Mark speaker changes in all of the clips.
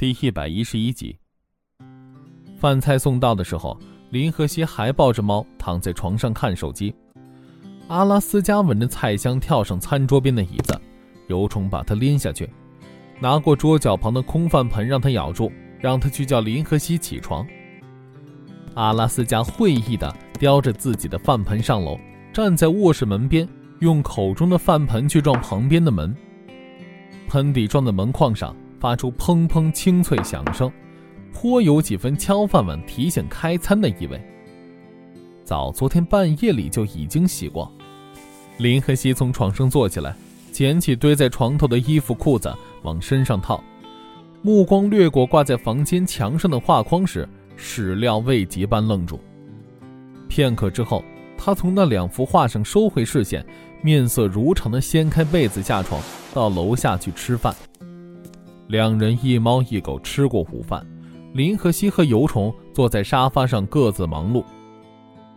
Speaker 1: 第一百一十一集。饭菜送到的时候，林和熙还抱着猫躺在床上看手机。阿拉斯加闻着菜香，跳上餐桌边的椅子，尤虫把他拎下去，拿过桌角旁的空饭盆，让他咬住，让他去叫林和熙起床。阿拉斯加会意地叼着自己的饭盆上楼，站在卧室门边，用口中的饭盆去撞旁边的门。盆底撞在门框上，发出砰砰清脆响声，颇有几分敲饭碗提醒开餐的意味。早昨天半夜里就已经洗过。林和熙从床上坐起来，捡起堆在床头的衣服裤子往身上套，目光掠过挂在房间墙上的画框时。始料未及般愣住，片刻之后，他从那两幅画上收回视线，面色如常地掀开被子下床，到楼下去吃饭。两人一猫一狗吃过午饭，林和西和尤虫坐在沙发上各自忙碌。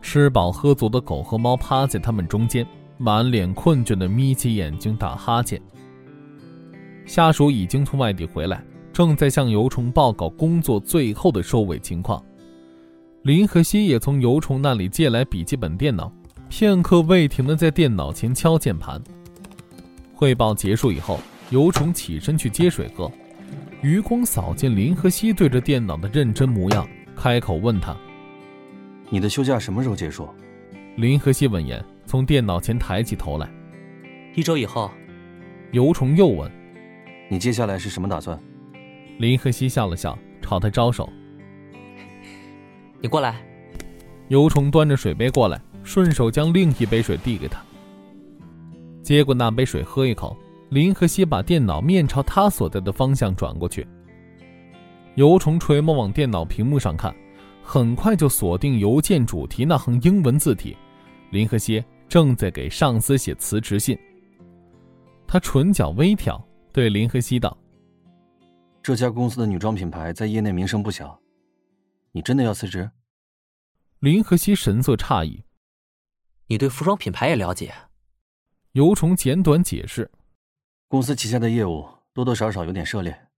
Speaker 1: 吃饱喝足的狗和猫趴在他们中间，满脸困倦地眯起眼睛打哈欠。下属已经从外地回来。正在向尤虫报告工作最后的收尾情况，林和西也从尤虫那里借来笔记本电脑，片刻未停地在电脑前敲键盘。汇报结束以后，尤虫起身去接水喝，余光扫见林和熙对着电脑的认真模样，开口问他：“
Speaker 2: 你的休假什么时候结束？”
Speaker 1: 林和熙闻言，从电脑前抬起头来：“
Speaker 3: 一周以后。”
Speaker 1: 尤虫又问：“
Speaker 2: 你接下来是什么打算？”
Speaker 1: 林和熙笑了笑，朝他招手：“
Speaker 3: 你过来。”
Speaker 1: 尤虫端着水杯过来，顺手将另一杯水递给他。接过那杯水，喝一口。林和熙把电脑面朝他所在的方向转过去。尤虫垂眸往电脑屏幕上看，很快就锁定邮件主题那行英文字体。林和熙正在给上司写辞职信。他唇角微挑，对林和熙道。
Speaker 2: 这家公司的女装品牌在业内名声不小，你真的要辞职？
Speaker 1: 林和熙神色诧异：“
Speaker 3: 你对服装品牌也了解？”
Speaker 1: 尤虫简短解释：“
Speaker 2: 公司旗下的业务多多少少有点涉猎。”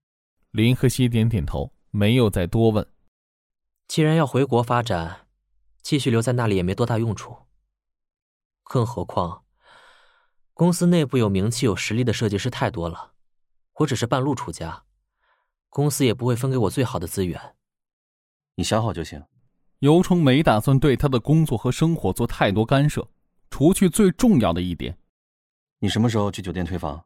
Speaker 1: 林和熙点点头，没有再多问。
Speaker 3: 既然要回国发展，继续留在那里也没多大用处。更何况，公司内部有名气、有实力的设计师太多了，我只是半路出家。公司也不会分给我最好的资源，
Speaker 2: 你想好就行。
Speaker 1: 尤冲没打算对他的工作和生活做太多干涉，除去最重要的一点。
Speaker 2: 你什么时候去酒店退房？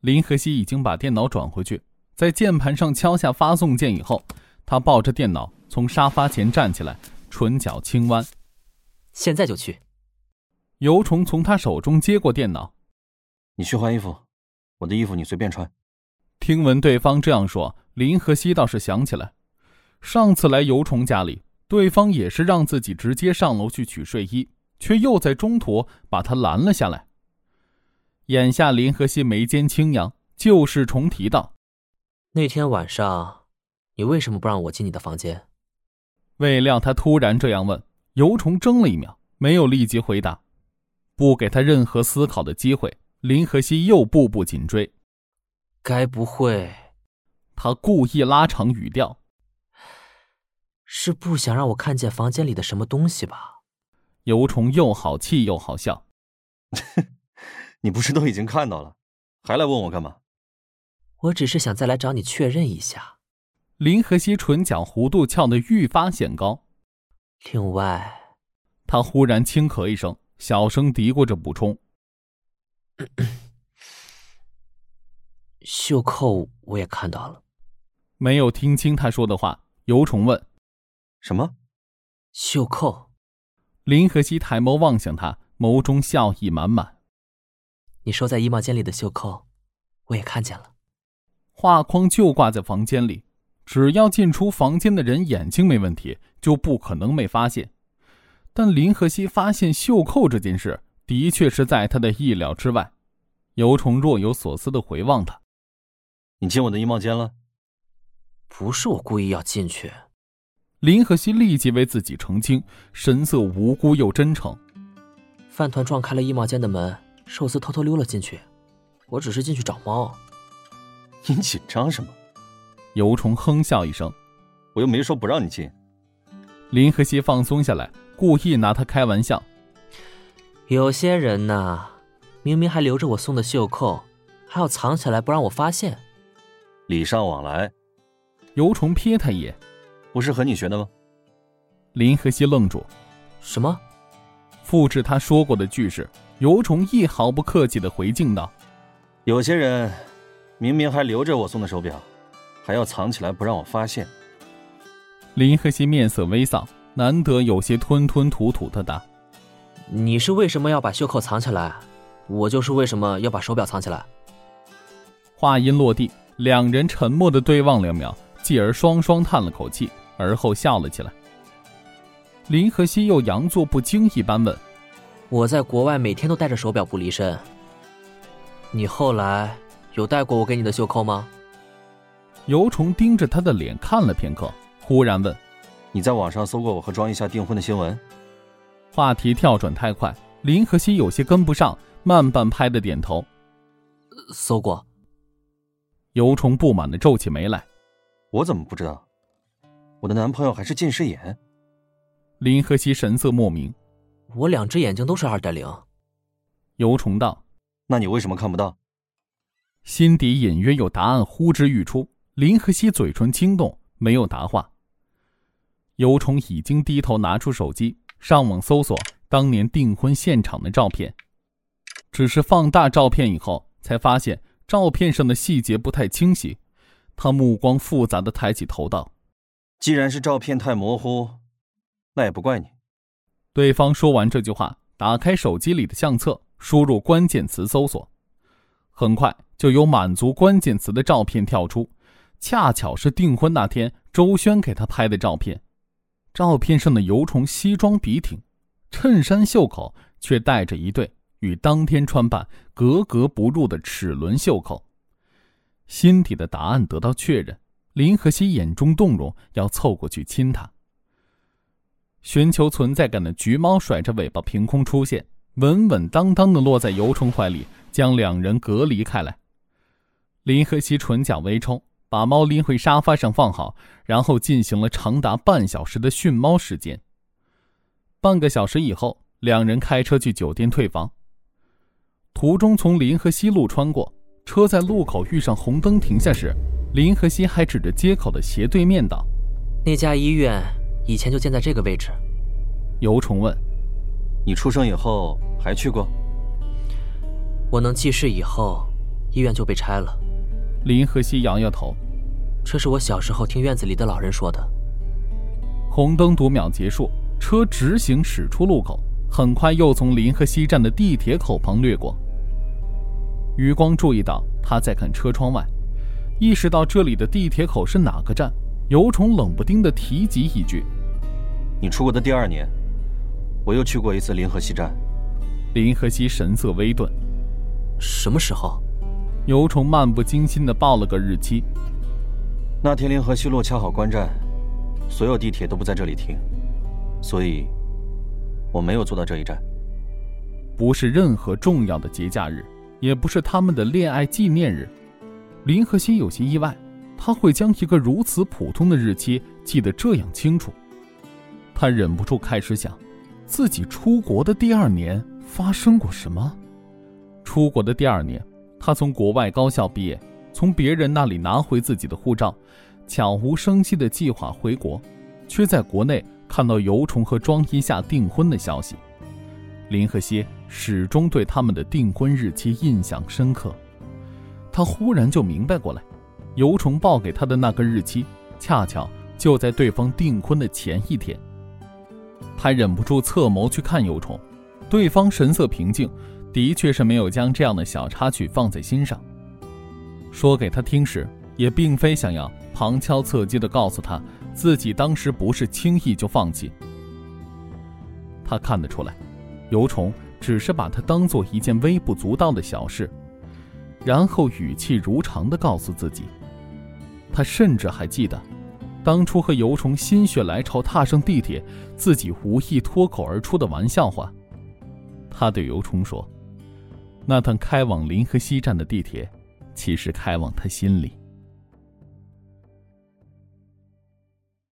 Speaker 1: 林和熙已经把电脑转回去，在键盘上敲下发送键以后，他抱着电脑从沙发前站起来，唇角轻弯。
Speaker 3: 现在就去。
Speaker 1: 尤虫从他手中接过电脑，
Speaker 2: 你去换衣服，我的衣服你随便穿。
Speaker 1: 听闻对方这样说。林和熙倒是想起来，上次来尤虫家里，对方也是让自己直接上楼去取睡衣，却又在中途把他拦了下来。眼下林和熙眉间轻扬，旧事重提道：“
Speaker 3: 那天晚上，你为什么不让我进你的房间？”
Speaker 1: 未料他突然这样问，尤虫怔了一秒，没有立即回答，不给他任何思考的机会。林和熙又步步紧追，
Speaker 3: 该不会……
Speaker 1: 他故意拉长语调，
Speaker 3: 是不想让我看见房间里的什么东西吧？
Speaker 1: 尤虫又好气又好笑，
Speaker 2: 你不是都已经看到了，还来问我干嘛？
Speaker 3: 我只是想再来找你确认一下。
Speaker 1: 林和熙唇角弧度翘得愈发显高。
Speaker 3: 另外，
Speaker 1: 他忽然轻咳一声，小声嘀咕着补充。
Speaker 3: 袖扣我也看到了。
Speaker 1: 没有听清他说的话，尤虫问：“
Speaker 2: 什么？”
Speaker 3: 袖扣。
Speaker 1: 林和熙抬眸望向他，眸中笑意满满。
Speaker 3: 你收在衣帽间里的袖扣，我也看见了。
Speaker 1: 画框就挂在房间里，只要进出房间的人眼睛没问题，就不可能没发现。但林和熙发现袖扣这件事，的确是在他的意料之外。尤虫若有所思的回望他：“
Speaker 2: 你进我的衣帽间了？”
Speaker 3: 不是我故意要进去，
Speaker 1: 林和熙立即为自己澄清，神色无辜又真诚。
Speaker 3: 饭团撞开了衣帽间的门，寿司偷偷溜了进去，我只是进去找猫。
Speaker 2: 你紧张什么？
Speaker 1: 尤虫哼笑一声：“
Speaker 2: 我又没说不让你进。”
Speaker 1: 林和熙放松下来，故意拿他开玩笑：“
Speaker 3: 有些人呐，明明还留着我送的袖扣，还要藏起来不让我发现。”
Speaker 2: 礼尚往来。
Speaker 1: 尤虫瞥他一眼：“
Speaker 2: 不是和你学的吗？”
Speaker 1: 林和熙愣住：“
Speaker 3: 什么？”
Speaker 1: 复制他说过的句式。尤崇义毫不客气的回敬道：“
Speaker 2: 有些人，明明还留着我送的手表，还要藏起来不让我发现。”
Speaker 1: 林和熙面色微丧，难得有些吞吞吐吐的答：“
Speaker 3: 你是为什么要把袖扣藏起来？我就是为什么要把手表藏起来。”
Speaker 1: 话音落地，两人沉默的对望两秒，继而双双叹了口气，而后笑了起来。林和熙又佯作不经意般问。
Speaker 3: 我在国外每天都戴着手表不离身。你后来有戴过我给你的袖扣吗？
Speaker 1: 尤虫盯着他的脸看了片刻，忽然问：“
Speaker 2: 你在网上搜过我和庄一夏订婚的新闻？”
Speaker 1: 话题跳转太快，林和熙有些跟不上，慢半拍的点头：“
Speaker 3: 搜过。”
Speaker 1: 尤虫不满的皱起眉来：“
Speaker 2: 我怎么不知道？我的男朋友还是近视眼。”
Speaker 1: 林和熙神色莫名。
Speaker 3: 我两只眼睛都是二点零，
Speaker 1: 尤虫道：“
Speaker 2: 那你为什么看不到？”
Speaker 1: 心底隐约有答案呼之欲出。林和熙嘴唇轻动，没有答话。尤虫已经低头拿出手机，上网搜索当年订婚现场的照片，只是放大照片以后，才发现照片上的细节不太清晰。他目光复杂的抬起头道：“
Speaker 2: 既然是照片太模糊，那也不怪你。”
Speaker 1: 对方说完这句话，打开手机里的相册，输入关键词搜索，很快就有满足关键词的照片跳出，恰巧是订婚那天周轩给他拍的照片。照片上的尤虫西装笔挺，衬衫袖口却带着一对与当天穿扮格格不入的齿轮袖口。心底的答案得到确认，林和熙眼中动容，要凑过去亲他。寻求存在感的橘猫甩着尾巴凭空出现，稳稳当当的落在尤虫怀里，将两人隔离开来。林和熙唇角微抽，把猫拎回沙发上放好，然后进行了长达半小时的训猫时间。半个小时以后，两人开车去酒店退房。途中从林和西路穿过，车在路口遇上红灯停下时，林和西还指着街口的斜对面道：“
Speaker 3: 那家医院。”以前就建在这个位置。
Speaker 1: 尤虫问：“
Speaker 2: 你出生以后还去过？”
Speaker 3: 我能记事以后，医院就被拆了。
Speaker 1: 林和熙摇摇头：“
Speaker 3: 这是我小时候听院子里的老人说的。”
Speaker 1: 红灯读秒结束，车直行驶出路口，很快又从林和西站的地铁口旁掠过。余光注意到他在看车窗外，意识到这里的地铁口是哪个站，尤虫冷不丁的提及一句。
Speaker 2: 你出国的第二年，我又去过一次临河西站。
Speaker 1: 林和西神色微顿。
Speaker 3: 什么时候？
Speaker 1: 牛虫漫不经心的报了个日期。
Speaker 2: 那天临河西路恰好关站，所有地铁都不在这里停，所以我没有坐到这一站。
Speaker 1: 不是任何重要的节假日，也不是他们的恋爱纪念日。林和西有些意外，他会将一个如此普通的日期记得这样清楚。他忍不住开始想，自己出国的第二年发生过什么。出国的第二年，他从国外高校毕业，从别人那里拿回自己的护照，悄无声息的计划回国，却在国内看到尤虫和庄一夏订婚的消息。林和熙始终对他们的订婚日期印象深刻。他忽然就明白过来，尤虫报给他的那个日期，恰巧就在对方订婚的前一天。他忍不住侧眸去看尤虫，对方神色平静，的确是没有将这样的小插曲放在心上。说给他听时，也并非想要旁敲侧击地告诉他自己当时不是轻易就放弃。他看得出来，尤虫只是把他当做一件微不足道的小事，然后语气如常地告诉自己。他甚至还记得。当初和尤虫心血来潮踏上地铁，自己无意脱口而出的玩笑话。他对尤虫说：“那趟开往临河西站的地铁，其实开往他心里。”